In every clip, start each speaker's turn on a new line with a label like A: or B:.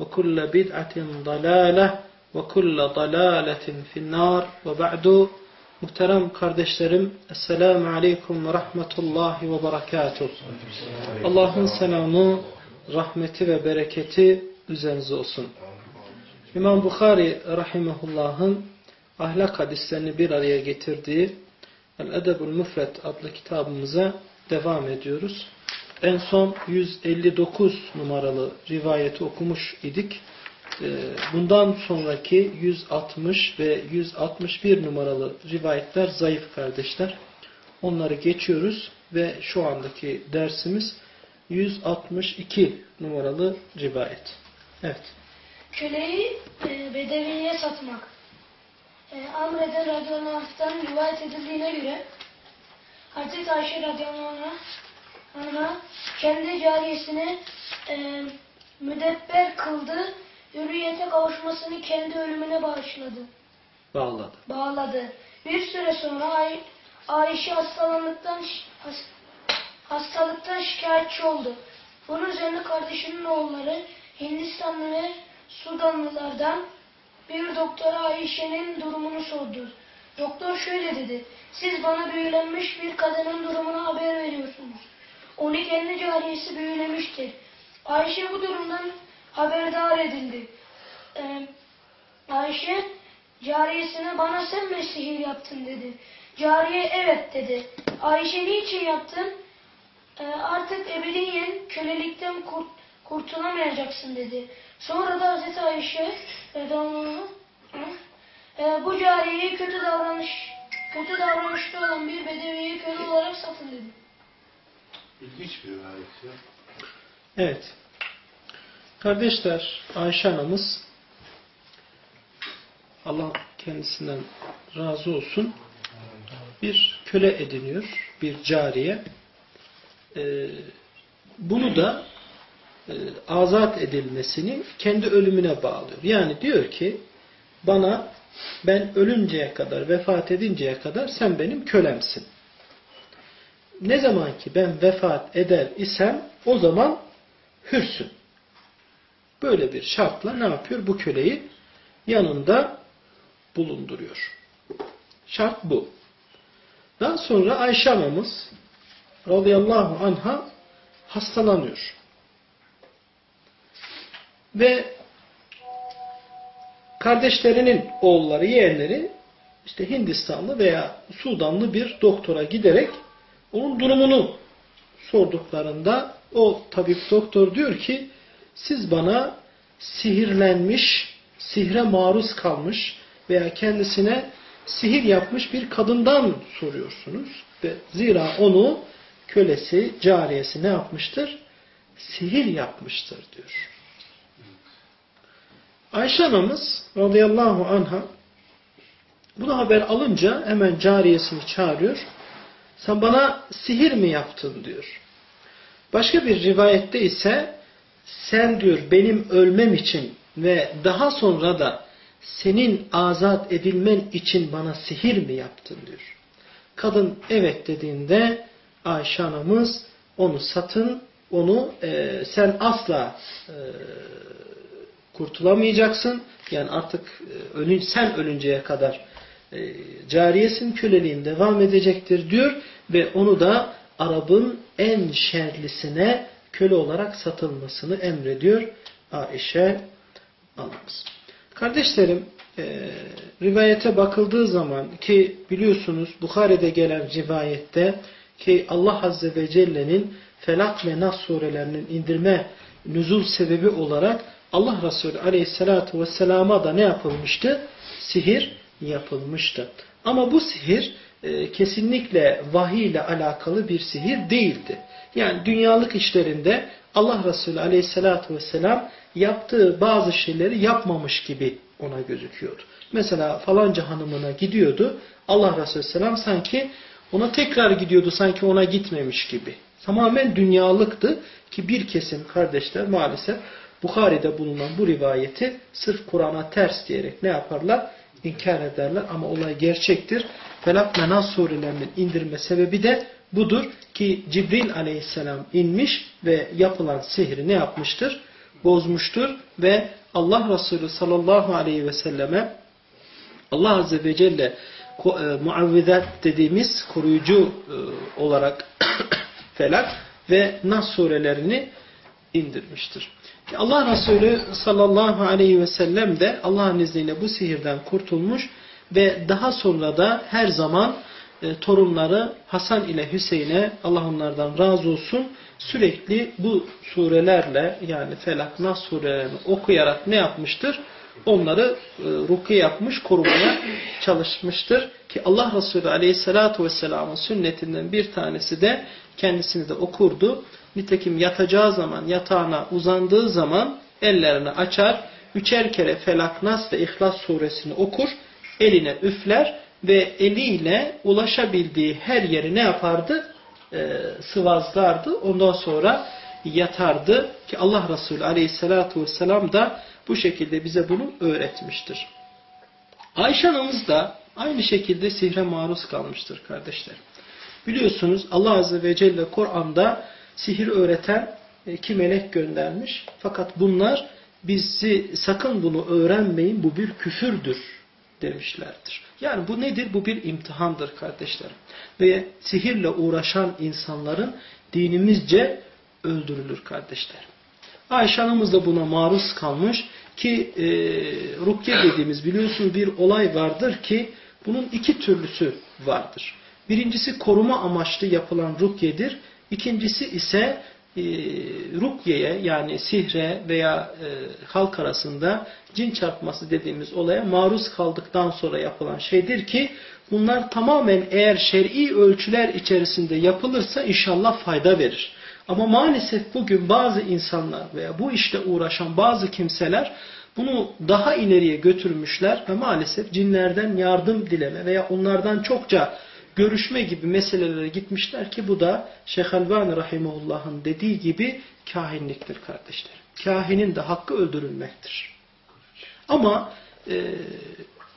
A: وكل بدعة ضلالة وكل ضلالة في النار وبعد Muhterem kardeşlerim, Esselamu Aleyküm ve Rahmetullahi ve Berekatuh. Allah'ın selamı, rahmeti ve bereketi üzerinize olsun. İmam Bukhari Rahimahullah'ın ahlak hadislerini bir araya getirdiği El-Edebul Müfret adlı kitabımıza devam ediyoruz. En son 159 numaralı rivayeti okumuş idik. Bundan sonraki 160 ve 161 numaralı rivayetler zayıf kardeşler. Onları geçiyoruz ve şu andaki dersimiz 162 numaralı rivayet. Evet.
B: Köleyi e, bedeviye satmak. E, Amr'den radıyallahu anh'tan rivayet edildiğine göre Hazreti Ayşe radıyallahu anh'a kendi cariyesini e, müdebber kıldı hürriyete kavuşmasını kendi ölümüne bağışladı.
A: Bağladı.
B: Bağladı. Bir süre sonra Ay Ayşe hastalandıktan has hastalıktan şikayetçi oldu. Bunun üzerine kardeşinin oğulları Hindistanlı ve Sudanlılardan bir doktora Ayşe'nin durumunu sordu. Doktor şöyle dedi. Siz bana büyülenmiş bir kadının durumuna haber veriyorsunuz. Onu kendi cariyesi büyülemiştir. Ayşe bu durumdan haberdar edildi. Ee, Ayşe cariyesine bana sen mi sihir yaptın dedi. Cariye evet dedi. Ayşe niçin yaptın? Ee, artık ebediyen kölelikten kurt, kurtulamayacaksın dedi. Sonra da Hazreti Ayşe e, bu cariyeyi kötü davranış kötü davranışta olan bir bedeviye köle olarak satın dedi.
C: İlginç bir rivayet ya.
A: Evet. Kardeşler, Ayşe anamız Allah kendisinden razı olsun bir köle ediniyor, bir cariye. Ee, bunu da e, azat edilmesini kendi ölümüne bağlıyor. Yani diyor ki bana ben ölünceye kadar, vefat edinceye kadar sen benim kölemsin. Ne zaman ki ben vefat eder isem o zaman hürsün. Böyle bir şartla ne yapıyor? Bu köleyi yanında bulunduruyor. Şart bu. Daha sonra Ayşe anamız radıyallahu anha hastalanıyor. Ve kardeşlerinin oğulları, yeğenleri işte Hindistanlı veya Sudanlı bir doktora giderek onun durumunu sorduklarında o tabip doktor diyor ki siz bana sihirlenmiş, sihre maruz kalmış veya kendisine sihir yapmış bir kadından soruyorsunuz. Ve zira onu kölesi, cariyesi ne yapmıştır? Sihir yapmıştır diyor. Ayşe anamız radıyallahu anha bunu haber alınca hemen cariyesini çağırıyor. Sen bana sihir mi yaptın diyor. Başka bir rivayette ise sen diyor benim ölmem için ve daha sonra da senin azat edilmen için bana sihir mi yaptın diyor. Kadın evet dediğinde Ayşe anamız onu satın, onu e, sen asla e, kurtulamayacaksın. Yani artık e, ölün, sen ölünceye kadar e, cariyesin köleliğin devam edecektir diyor ve onu da Arap'ın en şerlisine köle olarak satılmasını emrediyor Aişe anamız. Kardeşlerim e, rivayete bakıldığı zaman ki biliyorsunuz Bukhari'de gelen rivayette ki Allah Azze ve Celle'nin Felak ve Nas surelerinin indirme nüzul sebebi olarak Allah Resulü Aleyhisselatü Vesselam'a da ne yapılmıştı? Sihir yapılmıştı. Ama bu sihir e, kesinlikle vahiy ile alakalı bir sihir değildi. Yani dünyalık işlerinde Allah Resulü Aleyhisselatü Vesselam yaptığı bazı şeyleri yapmamış gibi ona gözüküyordu. Mesela falanca hanımına gidiyordu. Allah Resulü Selam sanki ona tekrar gidiyordu sanki ona gitmemiş gibi. Tamamen dünyalıktı ki bir kesim kardeşler maalesef Bukhari'de bulunan bu rivayeti sırf Kur'an'a ters diyerek ne yaparlar? İnkar ederler ama olay gerçektir. Felak ve Nas surelerinin indirme sebebi de budur ki Cibril aleyhisselam inmiş ve yapılan sihri ne yapmıştır? Bozmuştur ve Allah Resulü sallallahu aleyhi ve selleme Allah Azze ve Celle e, muavvidat dediğimiz koruyucu e, olarak felak ve Nas surelerini indirmiştir. Allah Resulü sallallahu aleyhi ve sellem de Allah'ın izniyle bu sihirden kurtulmuş ve daha sonra da her zaman e, torunları Hasan ile Hüseyin'e Allah onlardan razı olsun sürekli bu surelerle yani Felak Nas surelerini okuyarak ne yapmıştır? Onları e, rukiye yapmış, korumaya çalışmıştır. Ki Allah Resulü aleyhissalatu vesselamın sünnetinden bir tanesi de kendisini de okurdu. Nitekim yatacağı zaman, yatağına uzandığı zaman ellerini açar, üçer kere Felak, Nas ve İhlas suresini okur, eline üfler ve eliyle ulaşabildiği her yeri ne yapardı? Ee, sıvazlardı. Ondan sonra yatardı ki Allah Resulü aleyhissalatu vesselam da bu şekilde bize bunu öğretmiştir. Ayşe anamız da aynı şekilde sihre maruz kalmıştır kardeşler. Biliyorsunuz Allah Azze ve Celle Kur'an'da sihir öğreten iki melek göndermiş. Fakat bunlar bizi sakın bunu öğrenmeyin bu bir küfürdür demişlerdir. Yani bu nedir? Bu bir imtihandır kardeşlerim. Ve sihirle uğraşan insanların dinimizce öldürülür kardeşlerim. Ayşe Hanımız da buna maruz kalmış ki e, rukye dediğimiz biliyorsunuz bir olay vardır ki bunun iki türlüsü vardır. Birincisi koruma amaçlı yapılan rukyedir. İkincisi ise e, rukyeye yani sihre veya e, halk arasında cin çarpması dediğimiz olaya maruz kaldıktan sonra yapılan şeydir ki bunlar tamamen eğer şer'i ölçüler içerisinde yapılırsa inşallah fayda verir. Ama maalesef bugün bazı insanlar veya bu işte uğraşan bazı kimseler bunu daha ileriye götürmüşler ve maalesef cinlerden yardım dileme veya onlardan çokça görüşme gibi meselelere gitmişler ki bu da Şeyh Albani Rahimullah'ın dediği gibi kahinliktir kardeşler. Kahinin de hakkı öldürülmektir. Ama e,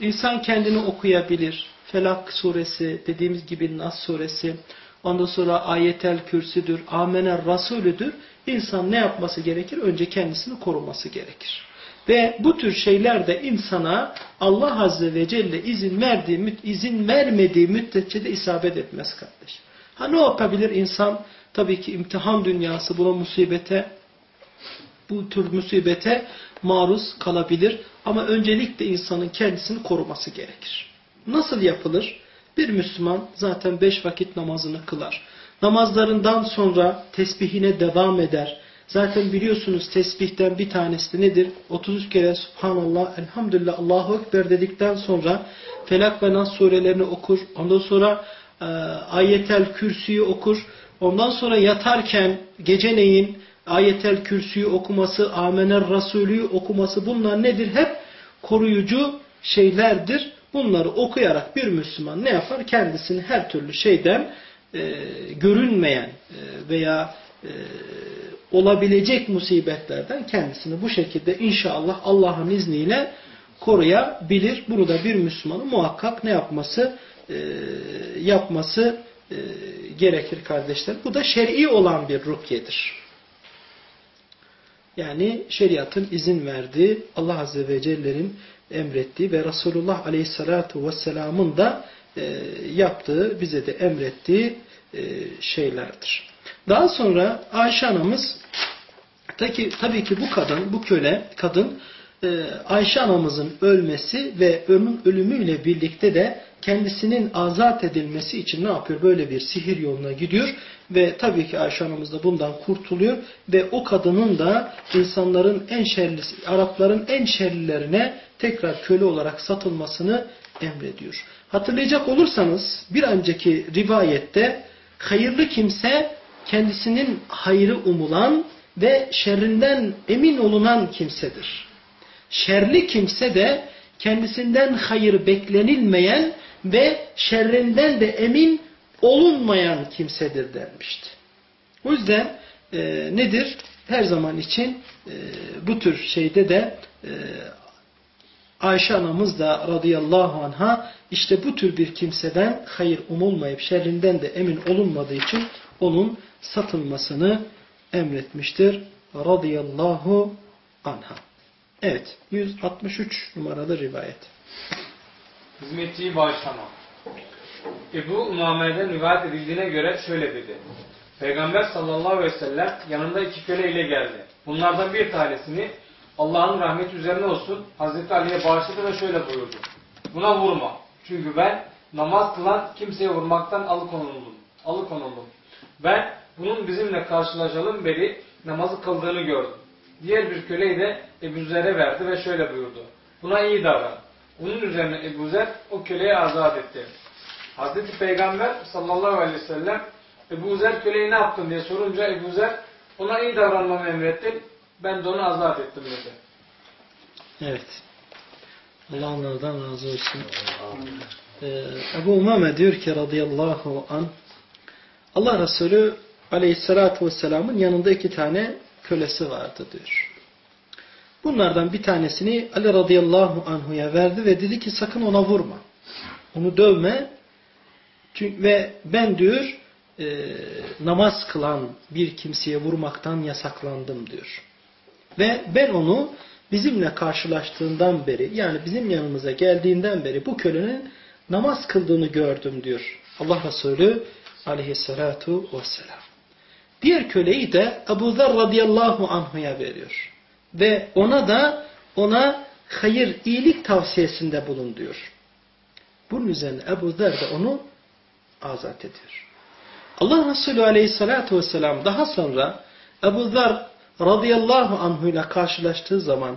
A: insan kendini okuyabilir. Felak suresi, dediğimiz gibi Nas suresi, ondan sonra ayetel kürsüdür, amener rasulüdür. İnsan ne yapması gerekir? Önce kendisini koruması gerekir. Ve bu tür şeyler de insana Allah Azze ve Celle izin verdiği, izin vermediği müddetçe de isabet etmez kardeş. Ha ne yapabilir insan? Tabii ki imtihan dünyası buna musibete, bu tür musibete maruz kalabilir. Ama öncelikle insanın kendisini koruması gerekir. Nasıl yapılır? Bir Müslüman zaten beş vakit namazını kılar. Namazlarından sonra tesbihine devam eder. Zaten biliyorsunuz tesbihten bir tanesi nedir? 33 kere Subhanallah, Elhamdülillah, Allahu Ekber dedikten sonra Felak ve Nas surelerini okur. Ondan sonra e, Ayetel Kürsü'yü okur. Ondan sonra yatarken geceneyin Ayetel Kürsü'yü okuması, Amener Rasulü'yü okuması bunlar nedir? Hep koruyucu şeylerdir. Bunları okuyarak bir Müslüman ne yapar? Kendisini her türlü şeyden e, görünmeyen e, veya e, olabilecek musibetlerden kendisini bu şekilde inşallah Allah'ın izniyle koruyabilir. Bunu da bir Müslümanın muhakkak ne yapması e, yapması e, gerekir kardeşler. Bu da şer'i olan bir rukyedir. Yani şeriatın izin verdiği, Allah Azze ve Celle'nin emrettiği ve Resulullah Aleyhisselatü Vesselam'ın da e, yaptığı, bize de emrettiği e, şeylerdir. Daha sonra Ayşe anamız tabii, tabii ki bu kadın, bu köle kadın e, Ayşe anamızın ölmesi ve onun ölümüyle birlikte de kendisinin azat edilmesi için ne yapıyor? Böyle bir sihir yoluna gidiyor ve tabii ki Ayşe anamız da bundan kurtuluyor ve o kadının da insanların en şerlisi, Arapların en şerlilerine tekrar köle olarak satılmasını emrediyor. Hatırlayacak olursanız bir önceki rivayette hayırlı kimse kendisinin hayrı umulan ve şerrinden emin olunan kimsedir. Şerli kimse de kendisinden hayır beklenilmeyen ve şerrinden de emin olunmayan kimsedir denmişti. O yüzden e, nedir? Her zaman için e, bu tür şeyde de e, Ayşe anamız da radıyallahu anha işte bu tür bir kimseden hayır umulmayıp şerrinden de emin olunmadığı için onun satılmasını emretmiştir. Radıyallahu anha. Evet. 163 numaralı rivayet.
D: Hizmetçiyi bağışlama. Ebu Umame'den rivayet edildiğine göre şöyle dedi. Peygamber sallallahu aleyhi ve sellem yanında iki köle ile geldi. Bunlardan bir tanesini Allah'ın rahmeti üzerine olsun Hazreti Ali'ye bağışladı ve şöyle buyurdu. Buna vurma. Çünkü ben namaz kılan kimseye vurmaktan alıkonuldum. alıkonuldum. Ben bunun bizimle karşılaşalım beri namazı kıldığını gördüm. Diğer bir köleyi de Ebu Zer'e verdi ve şöyle buyurdu. Buna iyi davran. Bunun üzerine Ebu Zer o köleyi azat etti. Hazreti Peygamber sallallahu aleyhi ve sellem Ebu Zer köleyi ne yaptın diye sorunca Ebu Zer ona iyi davranmamı emrettin. Ben de onu azat ettim dedi.
A: Evet. Allah onlardan razı olsun. Ee, Ebu Umame diyor ki radıyallahu an Allah Resulü aleyhissalatu vesselamın yanında iki tane kölesi vardı diyor. Bunlardan bir tanesini Ali radıyallahu anhuya verdi ve dedi ki sakın ona vurma. Onu dövme. Çünkü, ve ben diyor e, namaz kılan bir kimseye vurmaktan yasaklandım diyor. Ve ben onu bizimle karşılaştığından beri yani bizim yanımıza geldiğinden beri bu kölenin namaz kıldığını gördüm diyor. Allah Resulü aleyhissalatu vesselam. Diğer köleyi de Ebu Zer radıyallahu anhuya veriyor. Ve ona da ona hayır, iyilik tavsiyesinde bulun diyor. Bunun üzerine Ebu Zer de onu azat ediyor. Allah Resulü aleyhissalatu vesselam daha sonra Ebu Zer radıyallahu anhu ile karşılaştığı zaman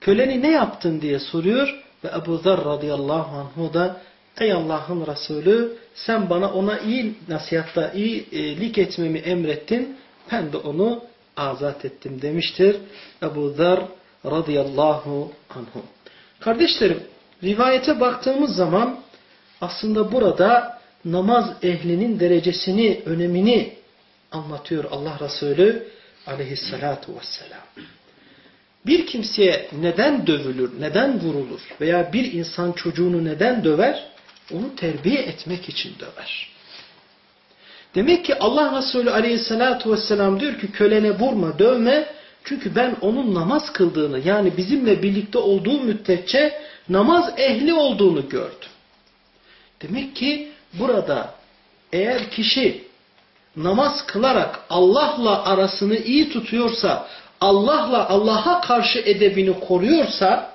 A: köleni ne yaptın diye soruyor ve Ebu Zer radıyallahu anhu da ey Allah'ın Resulü sen bana ona iyi nasihatta iyilik etmemi emrettin ben de onu azat ettim demiştir Ebu Zer radıyallahu anhu. Kardeşlerim rivayete baktığımız zaman aslında burada namaz ehlinin derecesini, önemini anlatıyor Allah Resulü aleyhissalatu vesselam. Bir kimseye neden dövülür, neden vurulur veya bir insan çocuğunu neden döver? Onu terbiye etmek için döver. Demek ki Allah Resulü aleyhissalatu vesselam diyor ki kölene vurma, dövme. Çünkü ben onun namaz kıldığını yani bizimle birlikte olduğu müddetçe namaz ehli olduğunu gördüm. Demek ki burada eğer kişi namaz kılarak Allah'la arasını iyi tutuyorsa, Allah'la Allah'a karşı edebini koruyorsa,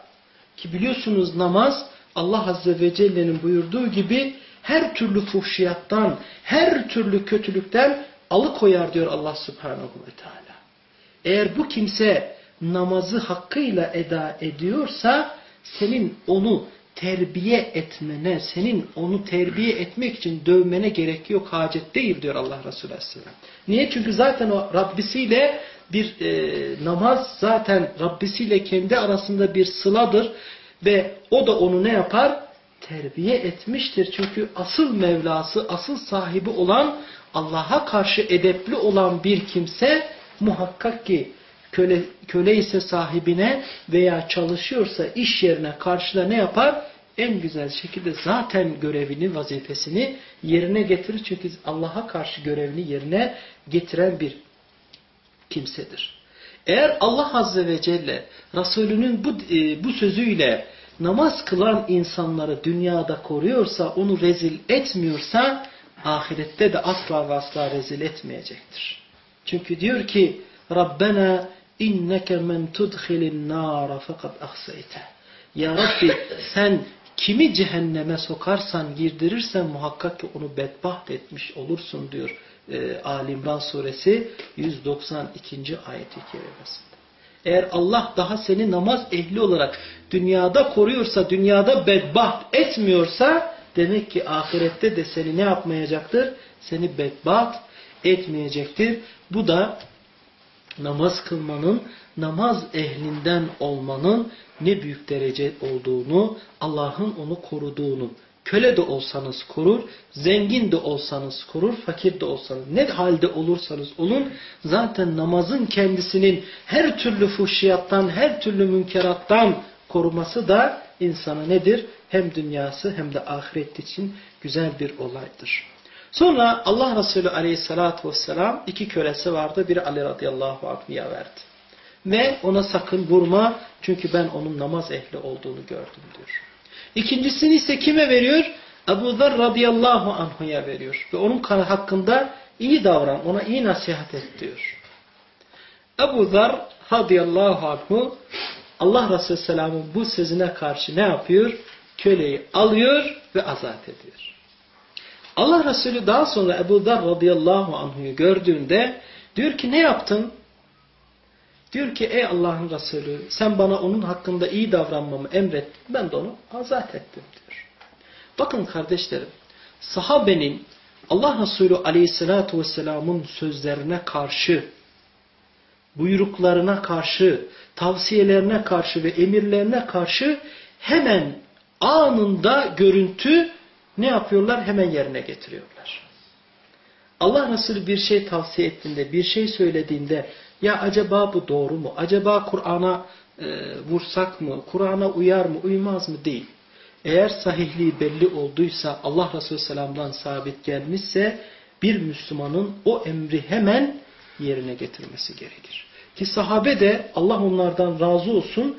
A: ki biliyorsunuz namaz Allah Azze ve Celle'nin buyurduğu gibi her türlü fuhşiyattan, her türlü kötülükten alıkoyar diyor Allah Subhanahu ve Teala. Eğer bu kimse namazı hakkıyla eda ediyorsa, senin onu terbiye etmene, senin onu terbiye etmek için dövmene gerek yok, hacet değil diyor Allah Resulü Aleyhisselam. Niye? Çünkü zaten o Rabbisiyle bir e, namaz zaten Rabbisiyle kendi arasında bir sıladır ve o da onu ne yapar? Terbiye etmiştir. Çünkü asıl Mevlası, asıl sahibi olan Allah'a karşı edepli olan bir kimse muhakkak ki köle, köle ise sahibine veya çalışıyorsa iş yerine karşıda ne yapar? En güzel şekilde zaten görevini, vazifesini yerine getirir. Çünkü Allah'a karşı görevini yerine getiren bir kimsedir. Eğer Allah Azze ve Celle Resulünün bu, e, bu sözüyle namaz kılan insanları dünyada koruyorsa, onu rezil etmiyorsa, ahirette de asla ve asla rezil etmeyecektir. Çünkü diyor ki, Rabbena inneke men tudkhilin nara fakat ahseyte. Ya Rabbi sen kimi cehenneme sokarsan, girdirirsen muhakkak ki onu bedbaht etmiş olursun diyor e, Ali suresi 192. ayeti kerimesinde. Eğer Allah daha seni namaz ehli olarak dünyada koruyorsa, dünyada bedbaht etmiyorsa demek ki ahirette de seni ne yapmayacaktır? Seni bedbaht etmeyecektir. Bu da namaz kılmanın, namaz ehlinden olmanın ne büyük derece olduğunu, Allah'ın onu koruduğunu, köle de olsanız korur, zengin de olsanız korur, fakir de olsanız, ne halde olursanız olun, zaten namazın kendisinin her türlü fuhşiyattan, her türlü münkerattan koruması da insana nedir? Hem dünyası hem de ahiret için güzel bir olaydır. Sonra Allah Resulü aleyhissalatü vesselam iki kölesi vardı. Biri Ali radıyallahu anh'a verdi. Ve ona sakın vurma çünkü ben onun namaz ehli olduğunu gördüm diyor. İkincisini ise kime veriyor? Ebu Zer radıyallahu anhu'ya veriyor. Ve onun hakkında iyi davran, ona iyi nasihat et diyor. Ebu Zer radıyallahu anhu Allah Resulü selamın bu sözüne karşı ne yapıyor? Köleyi alıyor ve azat ediyor. Allah Resulü daha sonra Ebu Zer radıyallahu anhu'yu gördüğünde diyor ki ne yaptın? Diyor ki ey Allah'ın Resulü sen bana onun hakkında iyi davranmamı emrettin. Ben de onu azat ettim diyor. Bakın kardeşlerim sahabenin Allah Resulü aleyhissalatu vesselamın sözlerine karşı buyruklarına karşı tavsiyelerine karşı ve emirlerine karşı hemen anında görüntü ne yapıyorlar? Hemen yerine getiriyorlar. Allah Resulü bir şey tavsiye ettiğinde, bir şey söylediğinde ya acaba bu doğru mu? Acaba Kur'an'a e, vursak mı? Kur'an'a uyar mı? Uymaz mı? Değil. Eğer sahihliği belli olduysa Allah Resulü Selam'dan sabit gelmişse bir Müslümanın o emri hemen yerine getirmesi gerekir. Ki sahabe de Allah onlardan razı olsun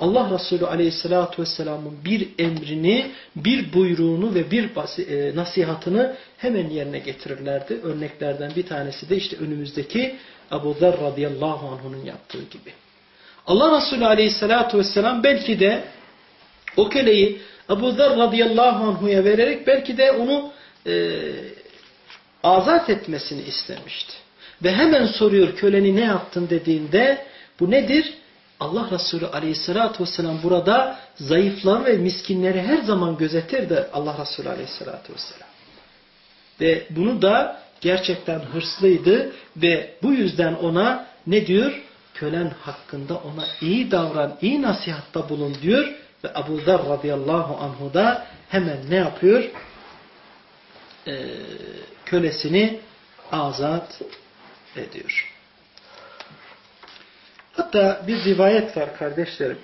A: Allah Resulü Aleyhisselatü Vesselam'ın bir emrini, bir buyruğunu ve bir e, nasihatını hemen yerine getirirlerdi. Örneklerden bir tanesi de işte önümüzdeki Ebu Zer radıyallahu anh'unun yaptığı gibi. Allah Resulü aleyhissalatu vesselam belki de o köleyi Ebu Zer radıyallahu anhu'ya vererek belki de onu e, azat etmesini istemişti. Ve hemen soruyor köleni ne yaptın dediğinde bu nedir? Allah Resulü aleyhissalatu vesselam burada zayıfları ve miskinleri her zaman gözetir de Allah Resulü aleyhissalatu vesselam. Ve bunu da gerçekten hırslıydı ve bu yüzden ona ne diyor? Kölen hakkında ona iyi davran, iyi nasihatta bulun diyor. Ve Abu Zer radıyallahu anhu da hemen ne yapıyor? Ee, kölesini azat ediyor. Hatta bir rivayet var kardeşlerim.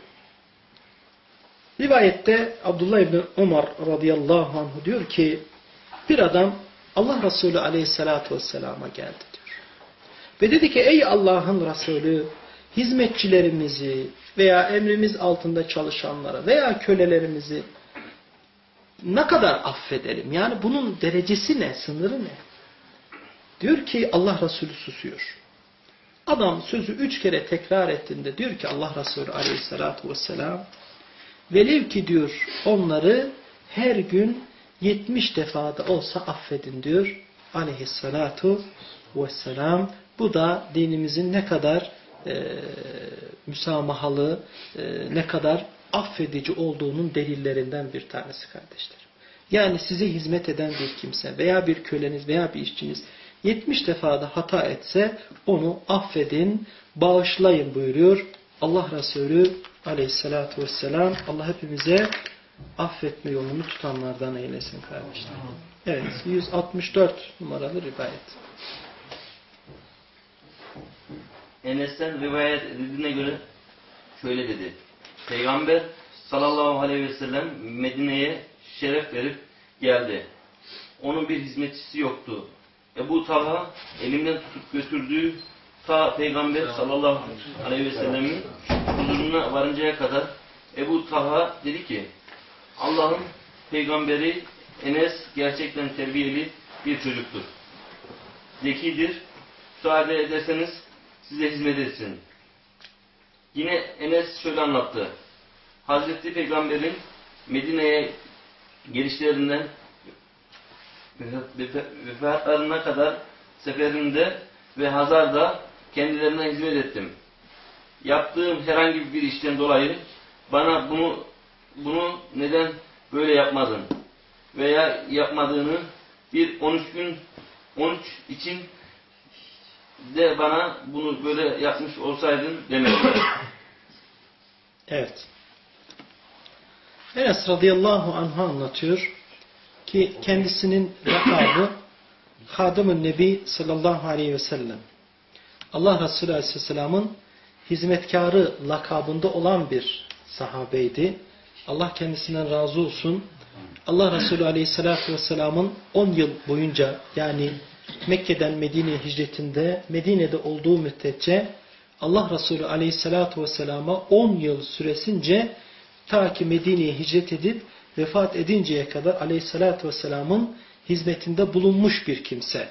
A: Rivayette Abdullah İbni Umar radıyallahu anh diyor ki bir adam Allah Resulü aleyhissalatu vesselama geldi diyor. Ve dedi ki ey Allah'ın Resulü hizmetçilerimizi veya emrimiz altında çalışanlara veya kölelerimizi ne kadar affedelim? Yani bunun derecesi ne? Sınırı ne? Diyor ki Allah Resulü susuyor. Adam sözü üç kere tekrar ettiğinde diyor ki Allah Resulü aleyhissalatu vesselam velev ki diyor onları her gün 70 defada olsa affedin diyor aleyhissalatu vesselam. Bu da dinimizin ne kadar e, müsamahalı, e, ne kadar affedici olduğunun delillerinden bir tanesi kardeşler. Yani size hizmet eden bir kimse veya bir köleniz veya bir işçiniz 70 defada hata etse onu affedin, bağışlayın buyuruyor Allah Resulü aleyhissalatu vesselam. Allah hepimize affetme yolunu tutanlardan eylesin kardeşler. Evet 164 numaralı rivayet.
E: Enes'ten rivayet edildiğine göre şöyle dedi. Peygamber sallallahu aleyhi ve sellem Medine'ye şeref verip geldi. Onun bir hizmetçisi yoktu. Ebu Talha elimden tutup götürdüğü ta Peygamber sallallahu aleyhi ve sellemin huzuruna varıncaya kadar Ebu Talha dedi ki Allah'ın peygamberi Enes gerçekten terbiyeli bir çocuktur. Zekidir. Müsaade ederseniz size hizmet etsin. Yine Enes şöyle anlattı. Hazreti Peygamber'in Medine'ye gelişlerinden vefatlarına kadar seferinde ve Hazar'da kendilerine hizmet ettim. Yaptığım herhangi bir işten dolayı bana bunu bunu neden böyle yapmadın veya yapmadığını bir 13 gün 13 için de bana bunu böyle yapmış olsaydın demediler.
A: Evet. Enes radıyallahu anh'a anlatıyor ki kendisinin lakabı Hadım-ı Nebi sallallahu aleyhi ve sellem. Allah Resulü aleyhisselamın hizmetkarı lakabında olan bir sahabeydi. Allah kendisinden razı olsun. Allah Resulü aleyhissalatü vesselamın 10 yıl boyunca yani Mekke'den Medine'ye hicretinde Medine'de olduğu müddetçe Allah Resulü aleyhissalatü vesselama 10 yıl süresince ta ki Medine'ye hicret edip vefat edinceye kadar aleyhissalatü vesselamın hizmetinde bulunmuş bir kimse.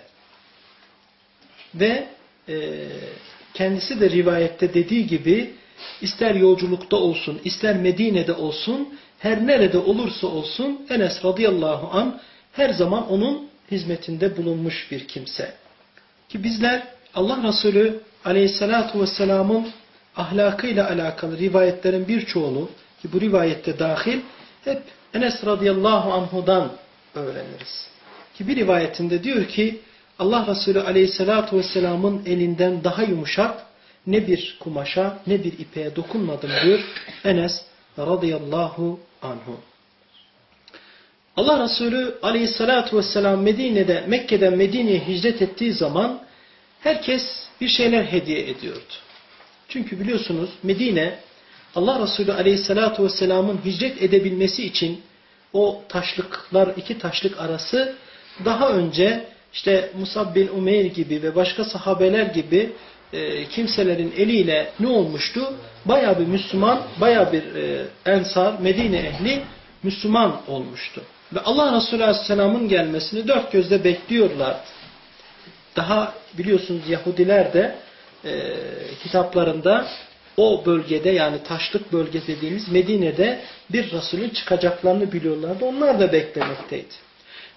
A: Ve e, kendisi de rivayette dediği gibi ister yolculukta olsun, ister Medine'de olsun, her nerede olursa olsun Enes radıyallahu an her zaman onun hizmetinde bulunmuş bir kimse. Ki bizler Allah Resulü aleyhissalatu vesselamın ahlakıyla alakalı rivayetlerin birçoğunu ki bu rivayette dahil hep Enes radıyallahu anhudan öğreniriz. Ki bir rivayetinde diyor ki Allah Resulü aleyhissalatu vesselamın elinden daha yumuşak ne bir kumaşa ne bir ipeğe dokunmadım diyor Enes radıyallahu anhu. Allah Resulü aleyhissalatu vesselam Medine'de Mekke'den Medine'ye hicret ettiği zaman herkes bir şeyler hediye ediyordu. Çünkü biliyorsunuz Medine Allah Resulü aleyhissalatu vesselamın hicret edebilmesi için o taşlıklar iki taşlık arası daha önce işte Musab bin Umeyr gibi ve başka sahabeler gibi e, kimselerin eliyle ne olmuştu? Baya bir Müslüman, baya bir e, ensar, Medine ehli Müslüman olmuştu. Ve Allah Resulü Aleyhisselam'ın gelmesini dört gözle bekliyorlardı. Daha biliyorsunuz Yahudiler de e, kitaplarında o bölgede yani taşlık bölge dediğimiz Medine'de bir Resulün çıkacaklarını biliyorlardı. Onlar da beklemekteydi.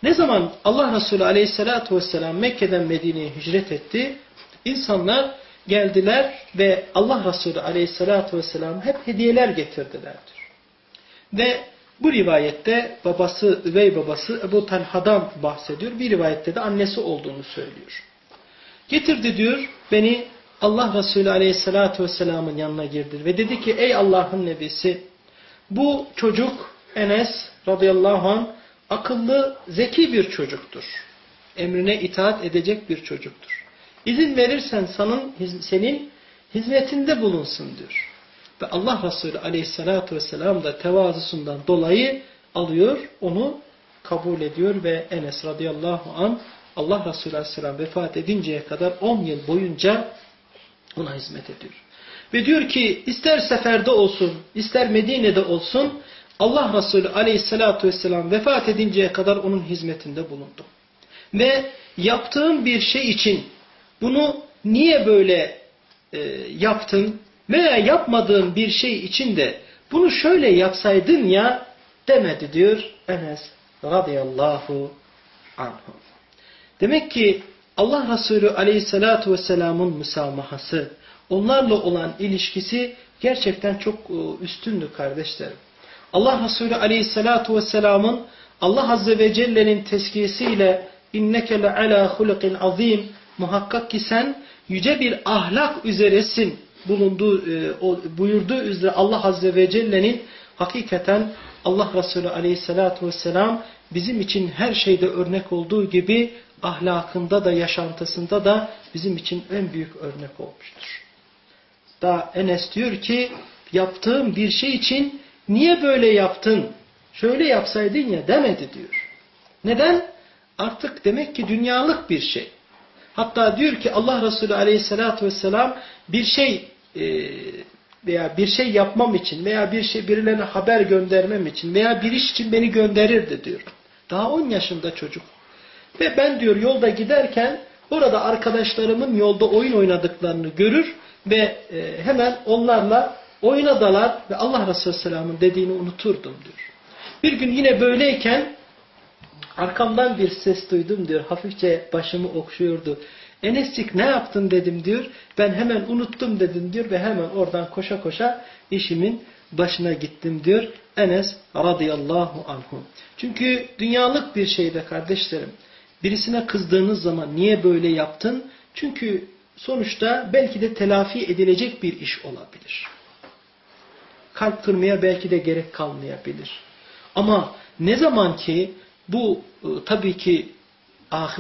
A: Ne zaman Allah Resulü Aleyhisselatü vesselam Mekke'den Medine'ye hicret etti, insanlar geldiler ve Allah Resulü Aleyhisselatü vesselam hep hediyeler getirdilerdir. Ve bu rivayette babası, üvey babası Ebu Talha'dan bahsediyor. Bir rivayette de annesi olduğunu söylüyor. Getirdi diyor beni Allah Resulü Aleyhisselatü Vesselam'ın yanına girdi ve dedi ki ey Allah'ın nebisi bu çocuk Enes radıyallahu anh akıllı, zeki bir çocuktur. Emrine itaat edecek bir çocuktur. İzin verirsen senin, senin hizmetinde bulunsun diyor. Ve Allah Resulü aleyhissalatü vesselam da tevazusundan dolayı alıyor, onu kabul ediyor ve Enes radıyallahu an Allah Resulü aleyhisselam vefat edinceye kadar 10 yıl boyunca ona hizmet ediyor. Ve diyor ki ister seferde olsun, ister Medine'de olsun Allah Resulü aleyhissalatü vesselam vefat edinceye kadar onun hizmetinde bulundu. Ve yaptığın bir şey için bunu niye böyle e, yaptın veya yapmadığın bir şey için de bunu şöyle yapsaydın ya demedi diyor Enes radıyallahu anhu. Demek ki Allah Resulü aleyhissalatu vesselamın müsamahası, onlarla olan ilişkisi gerçekten çok e, üstündü kardeşlerim. Allah Resulü aleyhissalatu vesselamın Allah Azze ve Celle'nin tezkiyesiyle inneke le ala hulukin azim muhakkak ki sen yüce bir ahlak üzeresin bulunduğu, e, buyurduğu üzere Allah Azze ve Celle'nin hakikaten Allah Resulü aleyhissalatu vesselam bizim için her şeyde örnek olduğu gibi ahlakında da yaşantısında da bizim için en büyük örnek olmuştur. Daha Enes diyor ki yaptığım bir şey için niye böyle yaptın? Şöyle yapsaydın ya demedi diyor. Neden? Artık demek ki dünyalık bir şey. Hatta diyor ki Allah Resulü aleyhissalatü vesselam bir şey e, veya bir şey yapmam için veya bir şey birilerine haber göndermem için veya bir iş için beni gönderirdi diyor. Daha 10 yaşında çocuk. Ve ben diyor yolda giderken orada arkadaşlarımın yolda oyun oynadıklarını görür ve e, hemen onlarla oyuna dalar ve Allah Resulü Selam'ın dediğini unuturdum diyor. Bir gün yine böyleyken arkamdan bir ses duydum diyor. Hafifçe başımı okşuyordu. Enescik ne yaptın dedim diyor. Ben hemen unuttum dedim diyor ve hemen oradan koşa koşa işimin başına gittim diyor. Enes radıyallahu anhu. Çünkü dünyalık bir şeyde kardeşlerim. Birisine kızdığınız zaman niye böyle yaptın? Çünkü sonuçta belki de telafi edilecek bir iş olabilir. Kalp kırmaya belki de gerek kalmayabilir. Ama ne zaman ki bu e, tabii ki ah,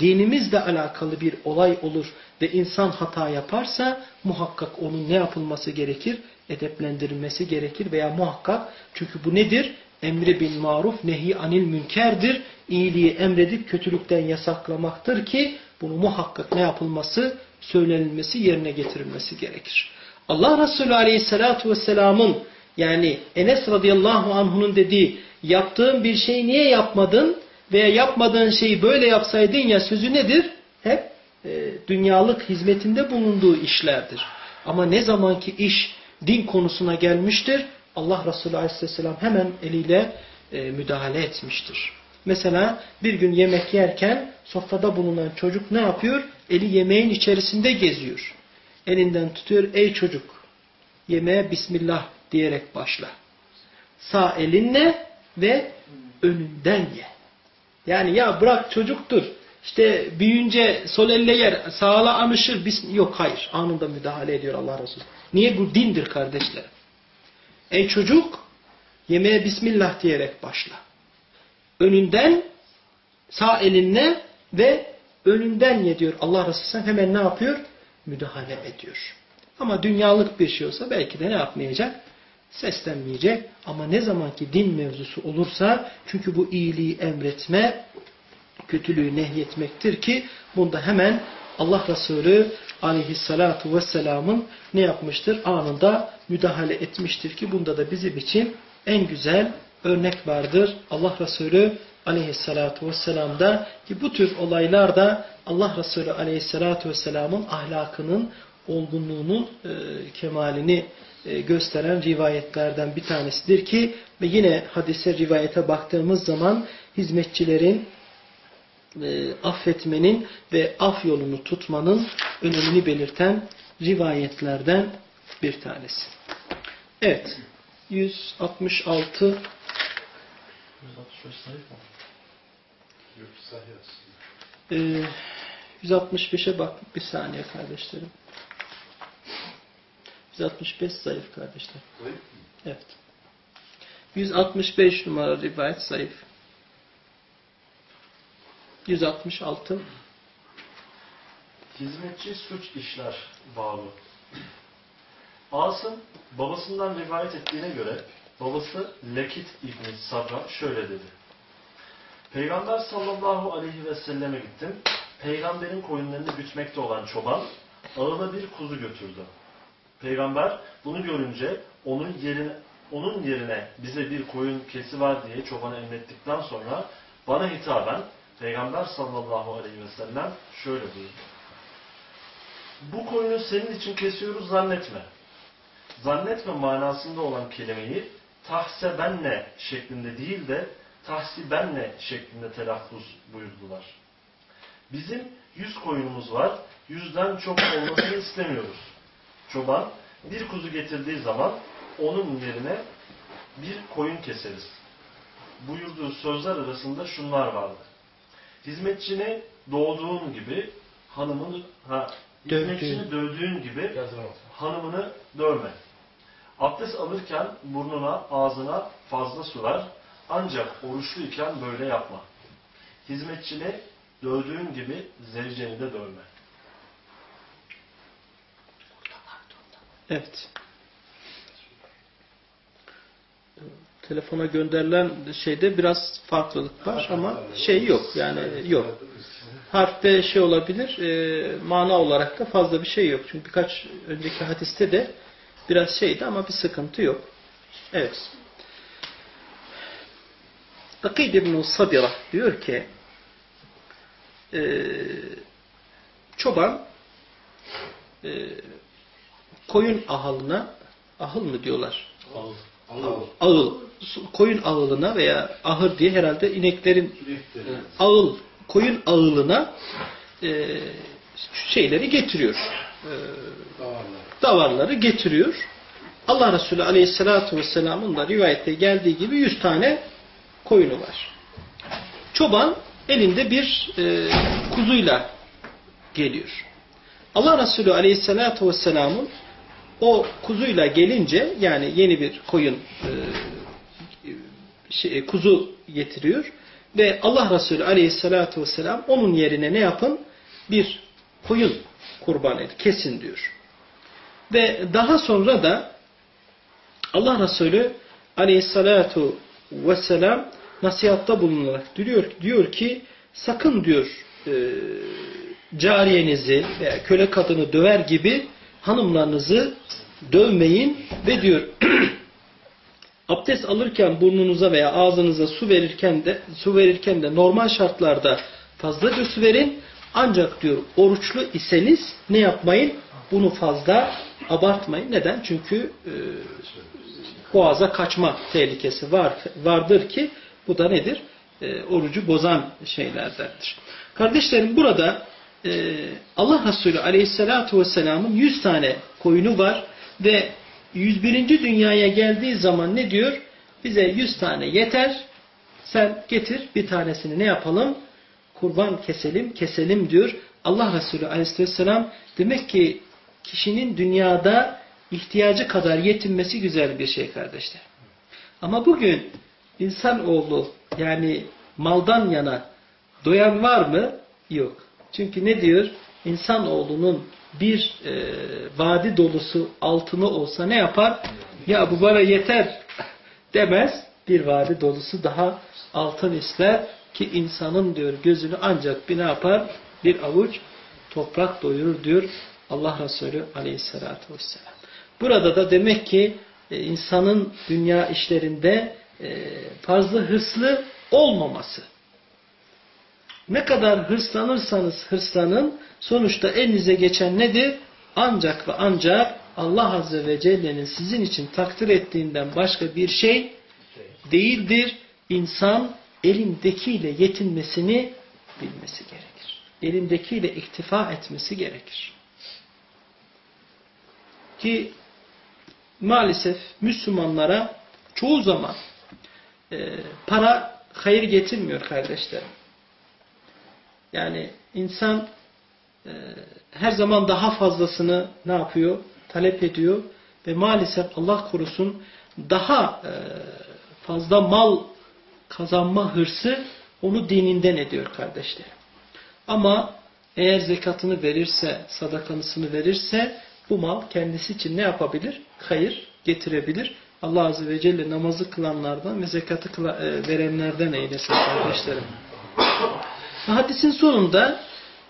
A: dinimizle alakalı bir olay olur ve insan hata yaparsa muhakkak onun ne yapılması gerekir? Edeplendirilmesi gerekir veya muhakkak çünkü bu nedir? Emri bin maruf nehi anil münkerdir. İyiliği emredip kötülükten yasaklamaktır ki bunu muhakkak ne yapılması? Söylenilmesi, yerine getirilmesi gerekir. Allah Resulü Aleyhisselatü Vesselam'ın yani Enes radıyallahu anh'unun dediği yaptığın bir şeyi niye yapmadın veya yapmadığın şeyi böyle yapsaydın ya sözü nedir? Hep e, dünyalık hizmetinde bulunduğu işlerdir. Ama ne zamanki iş din konusuna gelmiştir Allah Resulü aleyhisselam hemen eliyle e, müdahale etmiştir. Mesela bir gün yemek yerken sofrada bulunan çocuk ne yapıyor? Eli yemeğin içerisinde geziyor. Elinden tutuyor. Ey çocuk yemeğe Bismillah diyerek başla. Sağ elinle ve önünden ye. Yani ya bırak çocuktur. İşte büyüyünce sol elle yer, sağla anışır. Yok hayır. Anında müdahale ediyor Allah Resulü. Niye? Bu dindir kardeşlerim. Ey çocuk yemeğe Bismillah diyerek başla. Önünden sağ elinle ve önünden ye diyor. Allah Resulü sen hemen ne yapıyor? Müdahale ediyor. Ama dünyalık bir şey olsa belki de ne yapmayacak? Seslenmeyecek. Ama ne zaman ki din mevzusu olursa çünkü bu iyiliği emretme, kötülüğü nehyetmektir ki bunda hemen Allah Resulü aleyhissalatu vesselamın ne yapmıştır? Anında müdahale etmiştir ki bunda da bizim için en güzel örnek vardır. Allah Resulü aleyhissalatu vesselam'da ki bu tür olaylarda Allah Resulü aleyhissalatu vesselamın ahlakının olgunluğunun e, kemalini e, gösteren rivayetlerden bir tanesidir ki ve yine hadise rivayete baktığımız zaman hizmetçilerin e, affetmenin ve af yolunu tutmanın önemini belirten rivayetlerden bir tanesi. Evet. 166
C: 165 sayfa mı? Yok sahih aslında.
A: e, 165'e bak bir saniye kardeşlerim. 165 zayıf kardeşler. Evet. 165 numara rivayet zayıf. 166
F: Hizmetçi suç işler bağlı. Asım babasından rivayet ettiğine göre babası Lekit İbni Sabra şöyle dedi. Peygamber sallallahu aleyhi ve selleme gittim. Peygamberin koyunlarını gütmekte olan çoban ağına bir kuzu götürdü. Peygamber bunu görünce onun yerine, onun yerine bize bir koyun kesi var diye çobanı emrettikten sonra bana hitaben Peygamber sallallahu aleyhi ve sellem şöyle buyurdu. Bu koyunu senin için kesiyoruz zannetme. Zannetme manasında olan kelimeyi tahsebenle şeklinde değil de tahsibenle şeklinde telaffuz buyurdular. Bizim yüz koyunumuz var, yüzden çok olmasını istemiyoruz. Çoban bir kuzu getirdiği zaman onun yerine bir koyun keseriz. Buyurduğu sözler arasında şunlar vardı. Hizmetçini doğduğun gibi hanımını ha, hizmetçini dövdüğün gibi hanımını dövme. Abdest alırken burnuna, ağzına fazla su ver. Ancak oruçluyken böyle yapma. Hizmetçini dövdüğün gibi zevceni de dövme.
A: Evet. Telefona gönderilen şeyde biraz farklılık var ama şey yok yani yok. Harfte şey olabilir, e, mana olarak da fazla bir şey yok. Çünkü birkaç önceki hadiste de biraz şeydi ama bir sıkıntı yok. Evet. Akid İbn-i Sabira diyor ki e, çoban e, koyun ahılına ahıl mı diyorlar? Ağıl. Koyun ağılına veya ahır diye herhalde ineklerin ağıl, koyun ağılına e, şeyleri getiriyor. E, davarları getiriyor. Allah Resulü Aleyhisselatü Vesselam'ın da rivayette geldiği gibi 100 tane koyunu var. Çoban elinde bir e, kuzuyla geliyor. Allah Resulü Aleyhisselatü Vesselam'ın o kuzuyla gelince yani yeni bir koyun e, şey, kuzu getiriyor ve Allah Resulü Aleyhisselatü Vesselam onun yerine ne yapın? Bir koyun kurban et, kesin diyor. Ve daha sonra da Allah Resulü Aleyhisselatü Vesselam nasihatta bulunarak diyor, diyor ki sakın diyor e, cariyenizi veya köle kadını döver gibi hanımlarınızı dövmeyin ve diyor abdest alırken burnunuza veya ağzınıza su verirken de su verirken de normal şartlarda fazlaca su verin. Ancak diyor oruçlu iseniz ne yapmayın? Bunu fazla abartmayın. Neden? Çünkü e, boğaza kaçma tehlikesi var vardır ki bu da nedir? E, orucu bozan şeylerdendir. Kardeşlerim burada e, Allah Resulü Aleyhisselatü Vesselam'ın 100 tane koyunu var ve 101. dünyaya geldiği zaman ne diyor? Bize 100 tane yeter. Sen getir bir tanesini ne yapalım? Kurban keselim, keselim diyor. Allah Resulü Aleyhisselam demek ki kişinin dünyada ihtiyacı kadar yetinmesi güzel bir şey kardeşler. Ama bugün insanoğlu yani maldan yana doyan var mı? Yok. Çünkü ne diyor? İnsanoğlunun bir e, vadi dolusu altını olsa ne yapar? Ya bu bana yeter demez. Bir vadi dolusu daha altın ister ki insanın diyor gözünü ancak bir ne yapar? Bir avuç toprak doyurur diyor Allah Resulü aleyhissalatü vesselam. Burada da demek ki e, insanın dünya işlerinde e, fazla hırslı olmaması. Ne kadar hırslanırsanız hırslanın sonuçta elinize geçen nedir? Ancak ve ancak Allah Azze ve Celle'nin sizin için takdir ettiğinden başka bir şey değildir. İnsan elindekiyle yetinmesini bilmesi gerekir. Elindekiyle iktifa etmesi gerekir. Ki maalesef Müslümanlara çoğu zaman e, para hayır getirmiyor kardeşlerim. Yani insan e, her zaman daha fazlasını ne yapıyor? Talep ediyor ve maalesef Allah korusun daha e, fazla mal kazanma hırsı onu dininden ediyor kardeşlerim. Ama eğer zekatını verirse, sadakanısını verirse bu mal kendisi için ne yapabilir? Hayır getirebilir. Allah Azze ve Celle namazı kılanlardan ve zekatı e, verenlerden eylesin kardeşlerim. Hadisin sonunda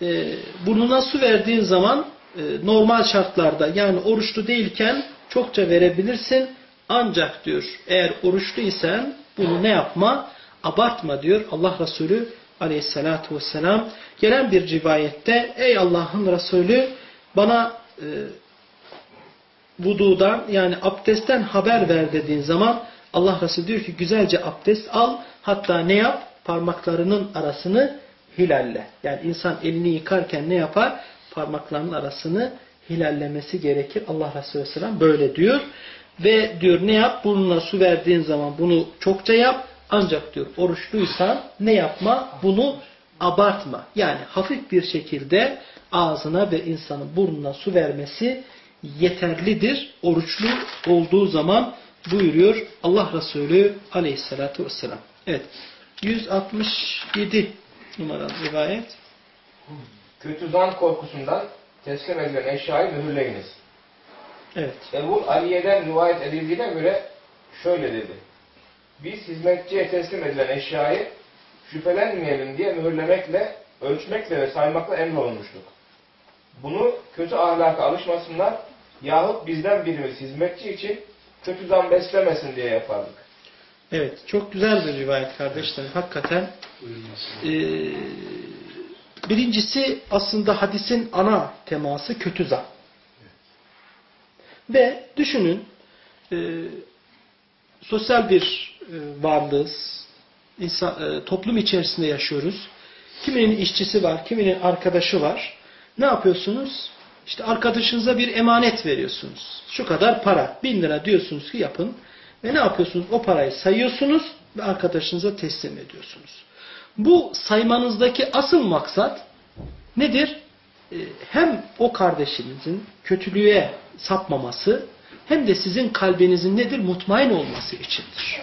A: e, burnuna su verdiğin zaman e, normal şartlarda yani oruçlu değilken çokça verebilirsin. Ancak diyor eğer oruçlu isen bunu ne yapma? Abartma diyor Allah Resulü aleyhissalatu vesselam. Gelen bir rivayette ey Allah'ın Resulü bana e, vududan yani abdestten haber ver dediğin zaman Allah Resulü diyor ki güzelce abdest al hatta ne yap? Parmaklarının arasını hilalle. Yani insan elini yıkarken ne yapar? Parmaklarının arasını hilallemesi gerekir. Allah Resulü Aleyhisselam böyle diyor. Ve diyor ne yap? Burnuna su verdiğin zaman bunu çokça yap. Ancak diyor oruçluysan ne yapma? Bunu abartma. Yani hafif bir şekilde ağzına ve insanın burnuna su vermesi yeterlidir. Oruçlu olduğu zaman buyuruyor Allah Resulü aleyhissalatu vesselam. Evet. 167 numaralı rivayet.
G: Kötü zan korkusundan teslim edilen eşyayı mühürleyiniz.
A: Evet.
G: Ebu Aliye'den rivayet edildiğine göre şöyle dedi. biz hizmetçiye teslim edilen eşyayı şüphelenmeyelim diye mühürlemekle, ölçmekle ve saymakla emrolunmuştuk. Bunu kötü ahlaka alışmasınlar yahut bizden birimiz hizmetçi için kötü zan beslemesin diye yapardık.
A: Evet, çok güzel bir rivayet kardeşlerim. Hakikaten e, birincisi aslında hadisin ana teması kötü zan. Ve düşünün e, sosyal bir e, varlığız. İnsan, e, toplum içerisinde yaşıyoruz. Kiminin işçisi var, kiminin arkadaşı var. Ne yapıyorsunuz? İşte arkadaşınıza bir emanet veriyorsunuz. Şu kadar para, bin lira diyorsunuz ki yapın. Ve ne yapıyorsunuz? O parayı sayıyorsunuz ve arkadaşınıza teslim ediyorsunuz. Bu saymanızdaki asıl maksat nedir? Ee, hem o kardeşinizin kötülüğe sapmaması hem de sizin kalbinizin nedir? Mutmain olması içindir.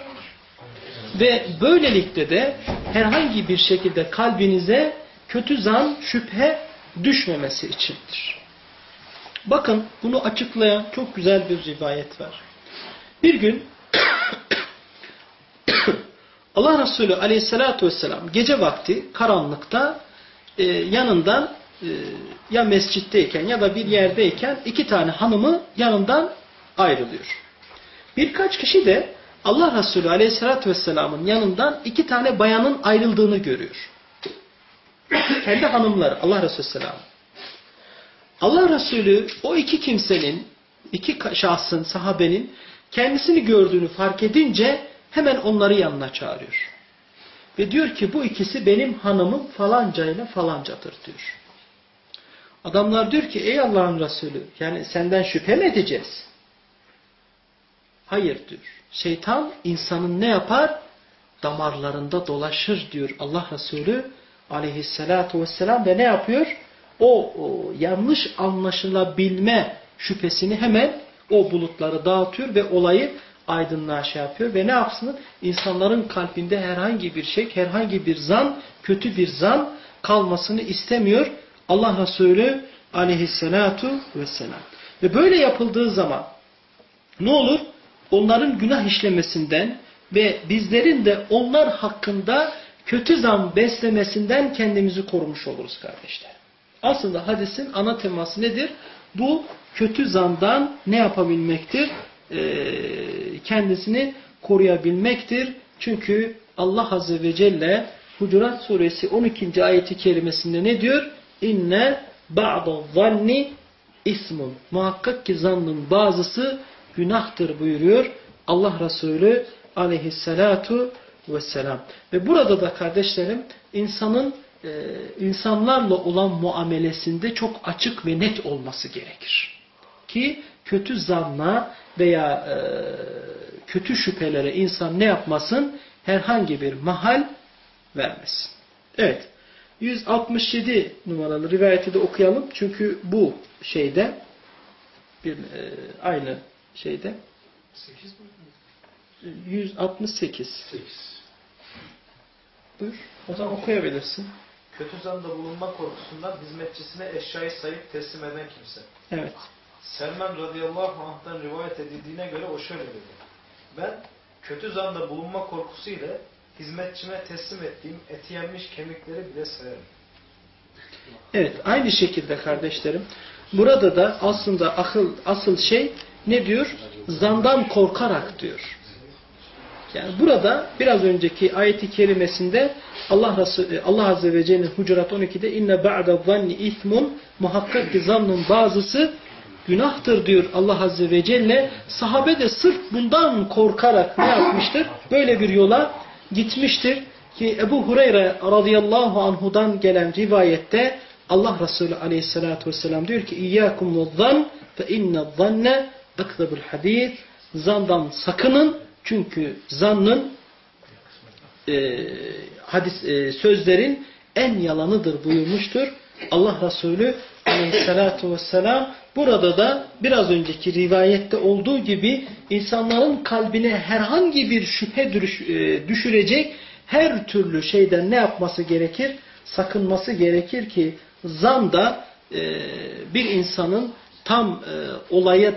A: Ve böylelikle de herhangi bir şekilde kalbinize kötü zan, şüphe düşmemesi içindir. Bakın bunu açıklayan çok güzel bir rivayet var. Bir gün Allah Resulü aleyhissalatü vesselam gece vakti karanlıkta e, yanından e, ya mescitteyken ya da bir yerdeyken iki tane hanımı yanından ayrılıyor. Birkaç kişi de Allah Resulü aleyhissalatü vesselamın yanından iki tane bayanın ayrıldığını görüyor. Kendi hanımları Allah Resulü selam. Allah Resulü o iki kimsenin, iki şahsın, sahabenin kendisini gördüğünü fark edince hemen onları yanına çağırıyor. Ve diyor ki bu ikisi benim hanımım falanca ile falancadır diyor. Adamlar diyor ki ey Allah'ın Resulü yani senden şüphe mi edeceğiz? Hayır diyor. Şeytan insanın ne yapar? Damarlarında dolaşır diyor Allah Resulü aleyhissalatu vesselam ve ne yapıyor? O, o yanlış anlaşılabilme şüphesini hemen o bulutları dağıtıyor ve olayı aydınlığa şey yapıyor ve ne yapsın? İnsanların kalbinde herhangi bir şey, herhangi bir zan, kötü bir zan kalmasını istemiyor Allah Resulü aleyhissalatu vesselam. Ve böyle yapıldığı zaman ne olur? Onların günah işlemesinden ve bizlerin de onlar hakkında kötü zan beslemesinden kendimizi korumuş oluruz kardeşler. Aslında hadisin ana teması nedir? Bu kötü zandan ne yapabilmektir? Ee, kendisini koruyabilmektir. Çünkü Allah Azze ve Celle Hucurat Suresi 12. ayeti kerimesinde ne diyor? İnne ba'da zanni ismun. Muhakkak ki zannın bazısı günahtır buyuruyor Allah Resulü aleyhissalatu vesselam. Ve burada da kardeşlerim insanın e, insanlarla olan muamelesinde çok açık ve net olması gerekir. Ki kötü zanna veya e, kötü şüphelere insan ne yapmasın? Herhangi bir mahal vermesin. Evet. 167 numaralı rivayeti de okuyalım. Çünkü bu şeyde bir e, aynı şeyde 168.
F: 8.
A: Buyur. O zaman okuyabilirsin.
F: Kötü zanda bulunma korkusundan hizmetçisine eşyayı sayıp teslim eden kimse.
A: Evet.
F: Selman radıyallahu anh'tan rivayet edildiğine göre o şöyle dedi. Ben kötü zanda bulunma korkusu ile hizmetçime teslim ettiğim eti yenmiş kemikleri bile sayarım.
A: Evet, aynı şekilde kardeşlerim. Burada da aslında akıl asıl şey ne diyor? Zandan korkarak diyor. Yani burada biraz önceki ayeti kerimesinde Allah Resulü, Allah Azze ve Celle'nin Hucurat 12'de inne ba'da zanni ismun muhakkak ki zannın bazısı günahtır diyor Allah Azze ve Celle. Sahabe de sırf bundan korkarak ne yapmıştır? Böyle bir yola gitmiştir ki Ebu Hureyre radıyallahu anhudan gelen rivayette Allah Resulü aleyhissalatü vesselam diyor ki İyyâkum zan fe inne zanne ekzebul hadis zandan sakının çünkü zannın e, hadis e, sözlerin en yalanıdır buyurmuştur. Allah Resulü aleyhissalatu vesselam burada da biraz önceki rivayette olduğu gibi insanların kalbine herhangi bir şüphe e, düşürecek her türlü şeyden ne yapması gerekir? Sakınması gerekir ki zan da e, bir insanın tam e, olaya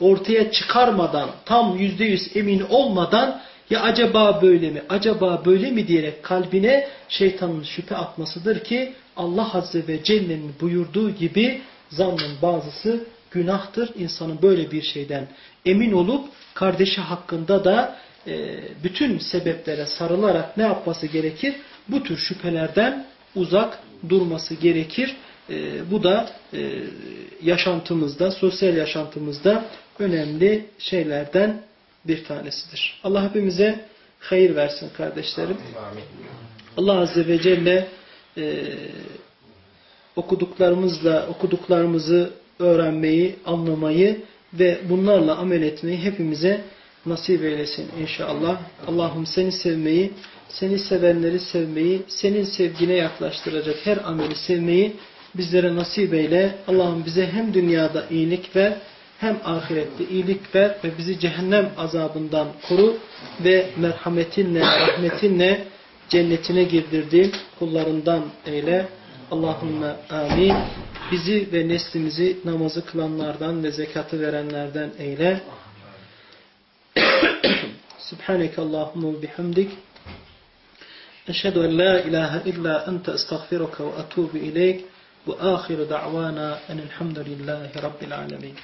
A: ortaya çıkarmadan, tam yüzde yüz emin olmadan Ya acaba böyle mi? Acaba böyle mi diyerek kalbine şeytanın şüphe atmasıdır ki Allah Azze ve Celle'nin buyurduğu gibi zannın bazısı günahtır. İnsanın böyle bir şeyden emin olup kardeşi hakkında da e, bütün sebeplere sarılarak ne yapması gerekir? Bu tür şüphelerden uzak durması gerekir. E, bu da e, yaşantımızda, sosyal yaşantımızda önemli şeylerden bir tanesidir. Allah hepimize hayır versin kardeşlerim. Allah Azze ve Celle e, okuduklarımızla okuduklarımızı öğrenmeyi, anlamayı ve bunlarla amel etmeyi hepimize nasip eylesin inşallah. Allah'ım seni sevmeyi, seni sevenleri sevmeyi, senin sevgine yaklaştıracak her ameli sevmeyi bizlere nasip eyle. Allah'ım bize hem dünyada iyilik ver, hem ahirette iyilik ver ve bizi cehennem azabından koru ve merhametinle, rahmetinle cennetine girdirdiğin kullarından eyle. Allahümme amin. Bizi ve neslimizi namazı kılanlardan ve zekatı verenlerden eyle. Subhaneke Allahümme bihamdik. Eşhedü en la ilahe illa ente estağfiruka ve etubu ileyk. Ve ahiru da'vana enelhamdülillahi rabbil alemin.